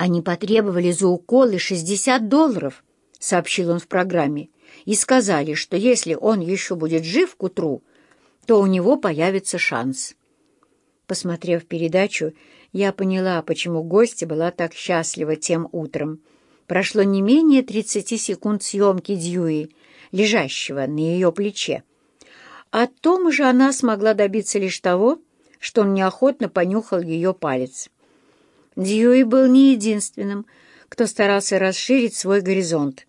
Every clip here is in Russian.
«Они потребовали за уколы 60 долларов», — сообщил он в программе, «и сказали, что если он еще будет жив к утру, то у него появится шанс». Посмотрев передачу, я поняла, почему гостья была так счастлива тем утром. Прошло не менее 30 секунд съемки Дьюи, лежащего на ее плече. О том же она смогла добиться лишь того, что он неохотно понюхал ее палец. Дьюи был не единственным, кто старался расширить свой горизонт.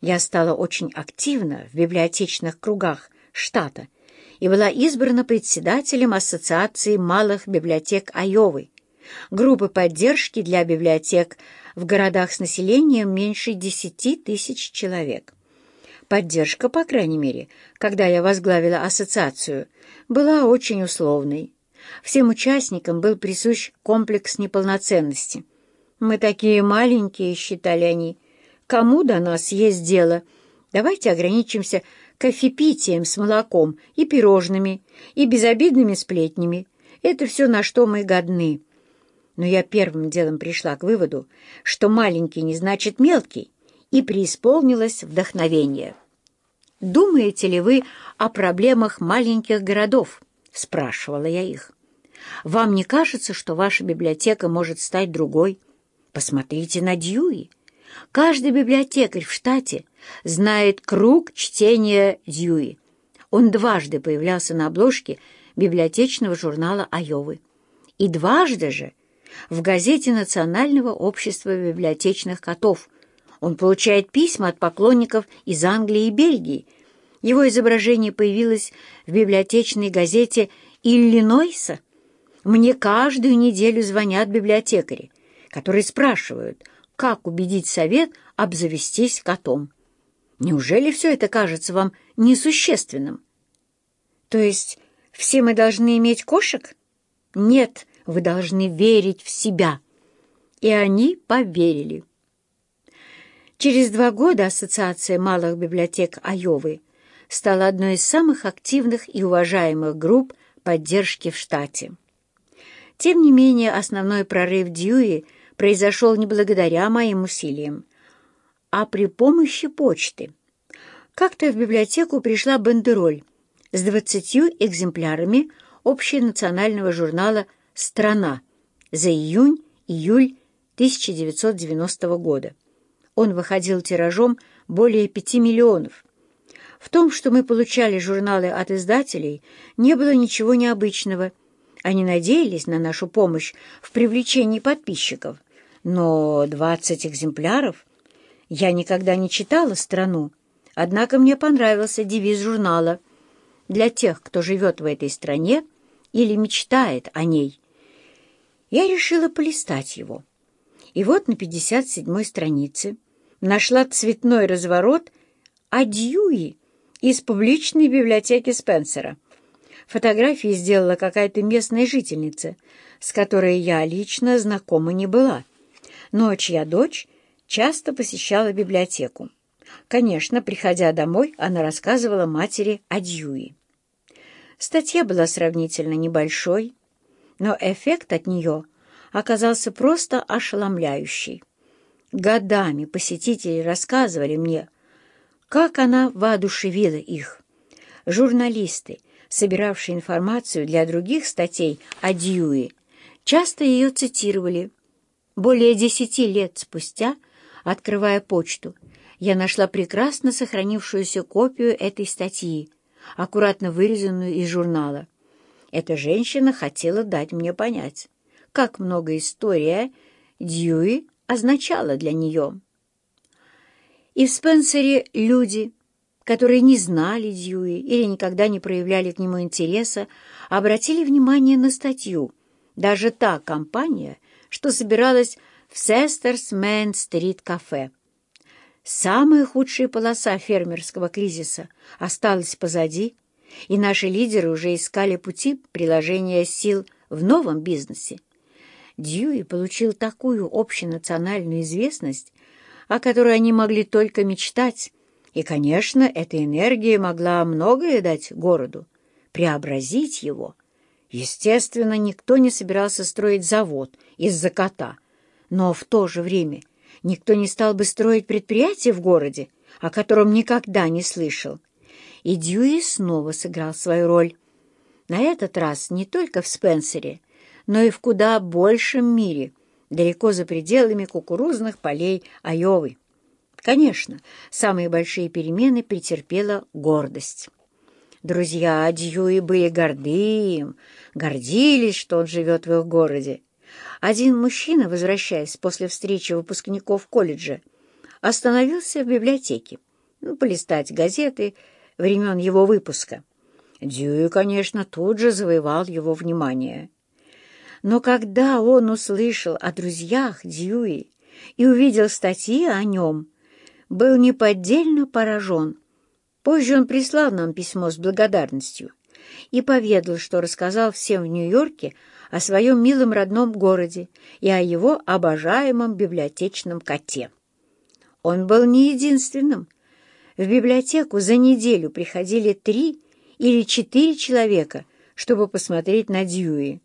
Я стала очень активна в библиотечных кругах штата и была избрана председателем Ассоциации малых библиотек Айовы, группы поддержки для библиотек в городах с населением меньше 10 тысяч человек. Поддержка, по крайней мере, когда я возглавила ассоциацию, была очень условной. Всем участникам был присущ комплекс неполноценности. «Мы такие маленькие», — считали они. «Кому до нас есть дело? Давайте ограничимся кофепитием с молоком и пирожными, и безобидными сплетнями. Это все, на что мы годны». Но я первым делом пришла к выводу, что маленький не значит мелкий, и преисполнилась вдохновение. «Думаете ли вы о проблемах маленьких городов?» — спрашивала я их. «Вам не кажется, что ваша библиотека может стать другой? Посмотрите на Дьюи. Каждый библиотекарь в штате знает круг чтения Дьюи. Он дважды появлялся на обложке библиотечного журнала Айовы. И дважды же в газете Национального общества библиотечных котов. Он получает письма от поклонников из Англии и Бельгии. Его изображение появилось в библиотечной газете «Иллинойса». Мне каждую неделю звонят библиотекари, которые спрашивают, как убедить совет обзавестись котом. Неужели все это кажется вам несущественным? То есть все мы должны иметь кошек? Нет, вы должны верить в себя. И они поверили. Через два года Ассоциация малых библиотек Айовы стала одной из самых активных и уважаемых групп поддержки в штате. Тем не менее, основной прорыв Дьюи произошел не благодаря моим усилиям, а при помощи почты. Как-то в библиотеку пришла бандероль с двадцатью экземплярами общенационального журнала «Страна» за июнь-июль 1990 года. Он выходил тиражом более пяти миллионов. В том, что мы получали журналы от издателей, не было ничего необычного. Они надеялись на нашу помощь в привлечении подписчиков. Но 20 экземпляров... Я никогда не читала «Страну», однако мне понравился девиз журнала «Для тех, кто живет в этой стране или мечтает о ней» я решила полистать его. И вот на 57-й странице нашла цветной разворот о из публичной библиотеки Спенсера. Фотографии сделала какая-то местная жительница, с которой я лично знакома не была, но чья дочь часто посещала библиотеку. Конечно, приходя домой, она рассказывала матери о Дьюи. Статья была сравнительно небольшой, но эффект от нее оказался просто ошеломляющий. Годами посетители рассказывали мне, как она воодушевила их. Журналисты, собиравшие информацию для других статей о Дьюи, часто ее цитировали. Более десяти лет спустя, открывая почту, я нашла прекрасно сохранившуюся копию этой статьи, аккуратно вырезанную из журнала. Эта женщина хотела дать мне понять, как много история Дьюи означала для нее. И в Спенсере люди, которые не знали Дьюи или никогда не проявляли к нему интереса, обратили внимание на статью. Даже та компания, что собиралась в Sister's Main Street кафе. Самая худшая полоса фермерского кризиса осталась позади, и наши лидеры уже искали пути приложения сил в новом бизнесе. Дьюи получил такую общенациональную известность, о которой они могли только мечтать, и, конечно, эта энергия могла многое дать городу, преобразить его. Естественно, никто не собирался строить завод из-за кота, Но в то же время никто не стал бы строить предприятие в городе, о котором никогда не слышал. И Дьюи снова сыграл свою роль. На этот раз не только в Спенсере, но и в куда большем мире, далеко за пределами кукурузных полей Айовы. Конечно, самые большие перемены претерпела гордость. Друзья Дьюи были горды им, гордились, что он живет в их городе. Один мужчина, возвращаясь после встречи выпускников колледжа, остановился в библиотеке, ну, полистать газеты времен его выпуска. Дьюи, конечно, тут же завоевал его внимание. Но когда он услышал о друзьях Дьюи и увидел статьи о нем, был неподдельно поражен. Позже он прислал нам письмо с благодарностью и поведал, что рассказал всем в Нью-Йорке о своем милом родном городе и о его обожаемом библиотечном коте. Он был не единственным. В библиотеку за неделю приходили три или четыре человека, чтобы посмотреть на Дьюи.